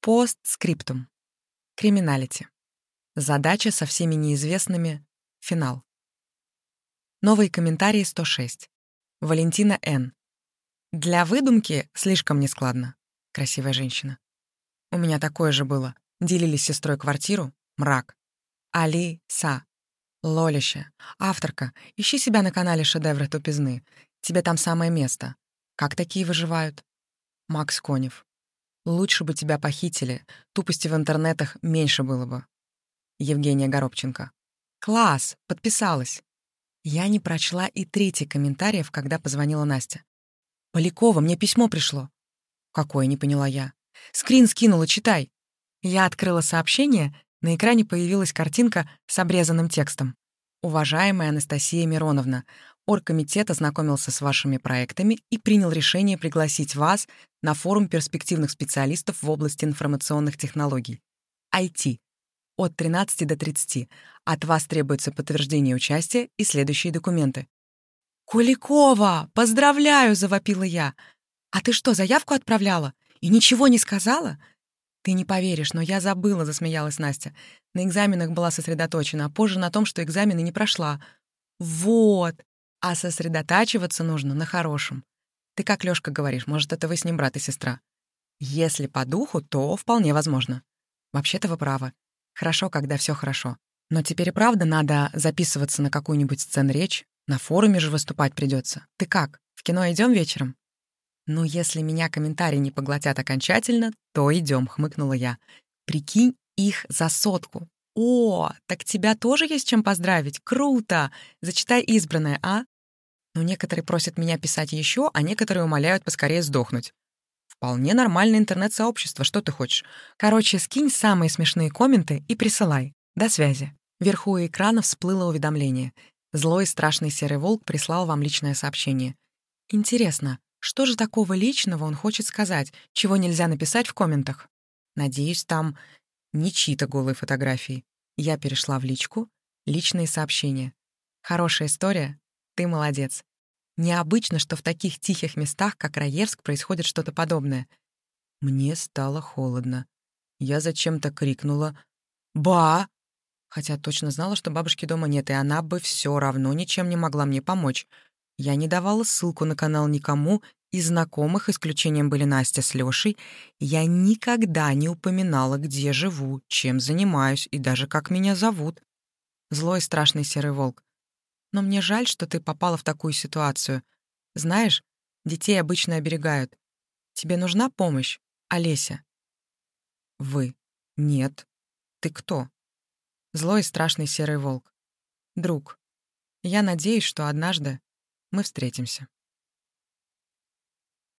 Постскриптум. Криминалити. Задача со всеми неизвестными. Финал. Новые комментарии 106. Валентина Н. Для выдумки слишком нескладно. Красивая женщина. У меня такое же было. Делили с сестрой квартиру. Мрак. Али Са. Лолище. Авторка. Ищи себя на канале «Шедевры тупизны». Тебе там самое место. Как такие выживают? Макс Конев. Лучше бы тебя похитили. Тупости в интернетах меньше было бы. Евгения Горобченко. Класс! Подписалась. Я не прочла и третий комментариев, когда позвонила Настя. «Полякова, мне письмо пришло». «Какое?» — не поняла я. «Скрин скинула, читай». Я открыла сообщение, на экране появилась картинка с обрезанным текстом. «Уважаемая Анастасия Мироновна, оргкомитет ознакомился с вашими проектами и принял решение пригласить вас на форум перспективных специалистов в области информационных технологий. IT. От 13 до 30. От вас требуется подтверждение участия и следующие документы. «Куликова! Поздравляю!» — завопила я. «А ты что, заявку отправляла? И ничего не сказала?» «Ты не поверишь, но я забыла», — засмеялась Настя. «На экзаменах была сосредоточена, а позже на том, что экзамены не прошла». «Вот! А сосредотачиваться нужно на хорошем. Ты как Лёшка говоришь, может, это вы с ним брат и сестра?» «Если по духу, то вполне возможно. Вообще-то вы правы. Хорошо, когда все хорошо. Но теперь и правда надо записываться на какую-нибудь сцен-речь. На форуме же выступать придется. Ты как, в кино идем вечером?» «Ну, если меня комментарии не поглотят окончательно, то идем, хмыкнула я. «Прикинь, их за сотку. О, так тебя тоже есть чем поздравить? Круто! Зачитай избранное, а?» Но некоторые просят меня писать еще, а некоторые умоляют поскорее сдохнуть. Вполне нормальное интернет-сообщество, что ты хочешь? Короче, скинь самые смешные комменты и присылай. До связи. Вверху экрана всплыло уведомление. Злой страшный серый волк прислал вам личное сообщение. Интересно, что же такого личного он хочет сказать, чего нельзя написать в комментах? Надеюсь, там не чьи-то голые фотографии. Я перешла в личку. Личные сообщения. Хорошая история. Ты молодец. Необычно, что в таких тихих местах, как Раевск, происходит что-то подобное. Мне стало холодно. Я зачем-то крикнула «Ба!», хотя точно знала, что бабушки дома нет, и она бы все равно ничем не могла мне помочь. Я не давала ссылку на канал никому, из знакомых, исключением были Настя с Лёшей, я никогда не упоминала, где живу, чем занимаюсь и даже как меня зовут. Злой страшный серый волк. Но мне жаль, что ты попала в такую ситуацию. Знаешь, детей обычно оберегают. Тебе нужна помощь, Олеся? Вы. Нет. Ты кто? Злой страшный серый волк. Друг. Я надеюсь, что однажды мы встретимся.